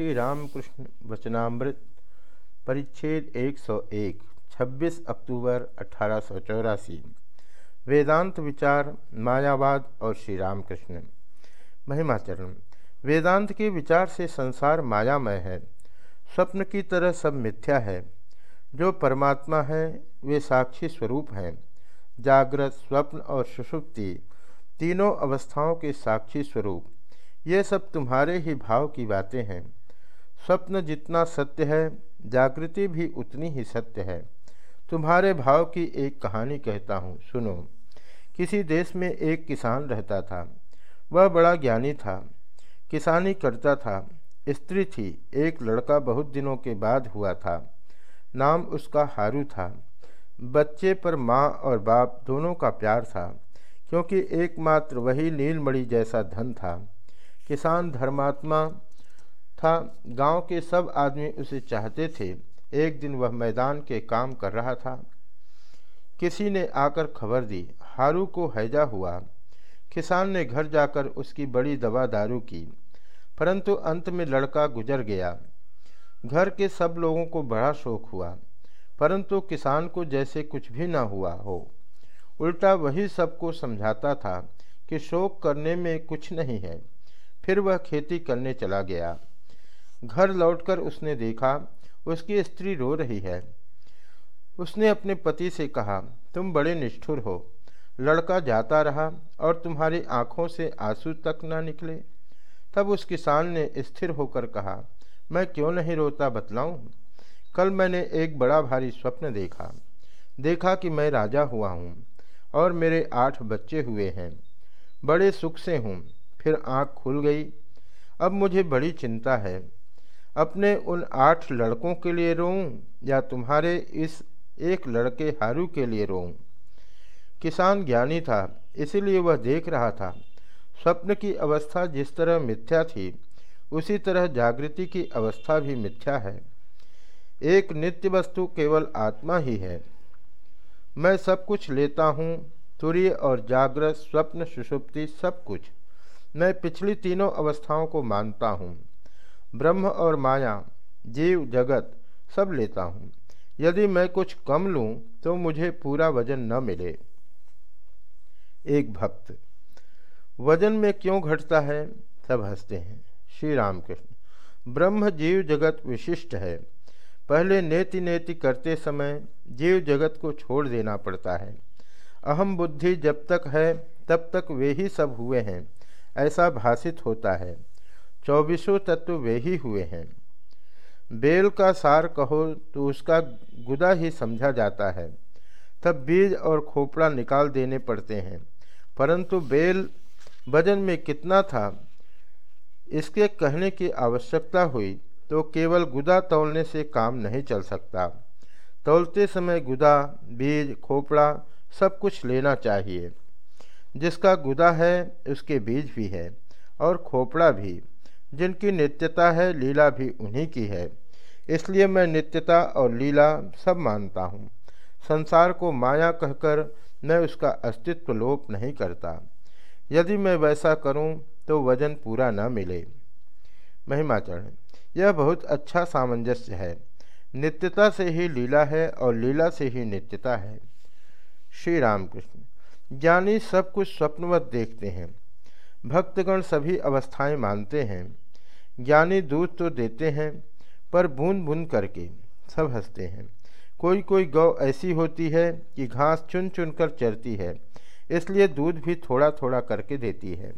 श्री रामकृष्ण वचनामृत, परिच्छेद 101 26 अक्टूबर अठारह सौ चौरासी। वेदांत विचार, मायावाद और श्री रामकृष्ण महिमाचरण, वेदांत के विचार से संसार मायामय है। स्वप्न की तरह सब मिथ्या है। जो परमात्मा है, वे साक्षी स्वरूप हैं। जागृत, स्वप्न और सुषुप्ति तीनों अवस्थाओं के साक्षी स्वरूप। ये सब तुम्हारे ही भाव की बातें हैं। स्वप्न जितना सत्य है, जागृति भी उतनी ही सत्य है। तुम्हारे भाव की एक कहानी कहता हूँ, सुनो। किसी देश में एक किसान रहता था। वह बड़ा ज्ञानी था, किसानी करता था। स्त्री थी, एक लड़का बहुत दिनों के बाद हुआ था। नाम उसका हारू था। बच्चे पर माँ और बाप दोनों का प्यार था, क्योंकि एकमात्र वही नीलमणि जैसा धन था। किसान, धर्मात्मा था। गाँव के सब आदमी उसे चाहते थे। एक दिन वह मैदान के काम कर रहा था। किसी ने आकर खबर दी। हारू को हैजा हुआ। किसान ने घर जाकर उसकी बड़ी दवा दारू की। परंतु अंत में लड़का गुजर गया। घर के सब लोगों को बड़ा शोक हुआ। परंतु किसान को जैसे कुछ भी ना हुआ हो। उल्टा वही सबको समझाता था कि शोक करने में कुछ नहीं है। फिर वह खेती करने चला गया। घर लौटकर उसने देखा, उसकी स्त्री रो रही है। उसने अपने पति से कहा, तुम बड़े निष्ठुर हो। लड़का जाता रहा और तुम्हारी आँखों से आँसू तक न निकले। तब उस किसान ने स्थिर होकर कहा, मैं क्यों नहीं रोता बतलाऊं? कल मैंने एक बड़ा भारी स्वप्न देखा। देखा कि मैं राजा हुआ हूँ और मेरे आठ बच्चे हुए हैं। बड़े सुख से हूँ, फिर आँख खुल गई। अब मुझे बड़ी चिंता है। अपने उन आठ लड़कों के लिए रोऊं, या तुम्हारे इस एक लड़के हारू के लिए रोऊं? किसान ज्ञानी था, इसीलिए वह देख रहा था। स्वप्न की अवस्था जिस तरह मिथ्या थी, उसी तरह जागृति की अवस्था भी मिथ्या है। एक नित्य वस्तु केवल आत्मा ही है। मैं सब कुछ लेता हूँ, तुरीय और जागृत, स्वप्न, सुषुप्ति, सब कुछ। मैं पिछली तीनों अवस्थाओं को मानता हूँ। ब्रह्म और माया, जीव, जगत, सब लेता हूँ। यदि मैं कुछ कम लूँ तो मुझे पूरा वज़न न मिले। एक भक्त, वज़न में क्यों घटता है? सब हँसते हैं। श्री रामकृष्ण ब्रह्म जीव जगत विशिष्ट है। पहले नेति नेति करते समय जीव जगत को छोड़ देना पड़ता है। अहम बुद्धि जब तक है, तब तक वे ही सब हुए हैं। ऐसा भाषित होता है। चौबीसों तत्व वे ही हुए हैं। बेल का सार कहो तो उसका गुदा ही समझा जाता है। तब बीज और खोपड़ा निकाल देने पड़ते हैं। परंतु बेल वज़न में कितना था, इसके कहने की आवश्यकता हुई तो केवल गुदा तोलने से काम नहीं चल सकता। तोलते समय गुदा, बीज, खोपड़ा सब कुछ लेना चाहिए। जिसका गुदा है, उसके बीज भी है और खोपड़ा भी। जिनकी नित्यता है, लीला भी उन्हीं की है। इसलिए मैं नित्यता और लीला सब मानता हूँ। संसार को माया कहकर मैं उसका अस्तित्व लोप नहीं करता। यदि मैं वैसा करूँ तो वज़न पूरा न मिले। महिमाचरण यह बहुत अच्छा सामंजस्य है। नित्यता से ही लीला है और लीला से ही नित्यता है। श्री रामकृष्ण ज्ञानी सब कुछ स्वप्नवत देखते हैं। भक्तगण सभी अवस्थाएँ मानते हैं। ज्ञानी दूध तो देते हैं, पर बूंद बूंद करके सब हँसते हैं। कोई कोई गौ ऐसी होती है कि घास चुन चुन कर चरती है, इसलिए दूध भी थोड़ा थोड़ा करके देती है।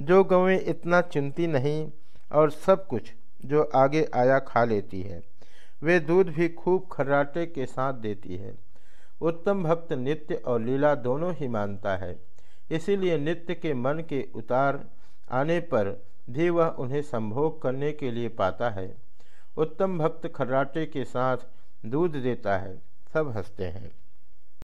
जो गौएँ इतना चुनती नहीं, और सब कुछ जो आगे आया खा लेती है, वे दूध भी खूब खर्राटे के साथ देती है। उत्तम भक्त नित्य और लीला दोनों ही मानता है, इसीलिए नित्य के मन के उतार आने पर भी वह उन्हें संभोग करने के लिए पाता है। उत्तम भक्त खर्राटे के साथ दूध देता है। सब हँसते हैं।